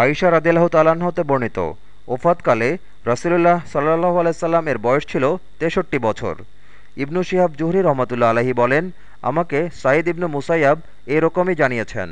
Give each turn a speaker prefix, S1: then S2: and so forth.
S1: আয়সা রাদিল্লাহ তালাহতে বর্ণিত, ওফাতকালে রসুলুল্লাহ সাল্লাহ আলাইসাল্লাম এর বয়স ছিল তেষট্টি বছর। ইবনু শিহাব জুহরি রহমতুল্লা আলহী বলেন, আমাকে সাঈদ ইবনু মুসাইয়াব এরকমই জানিয়েছেন।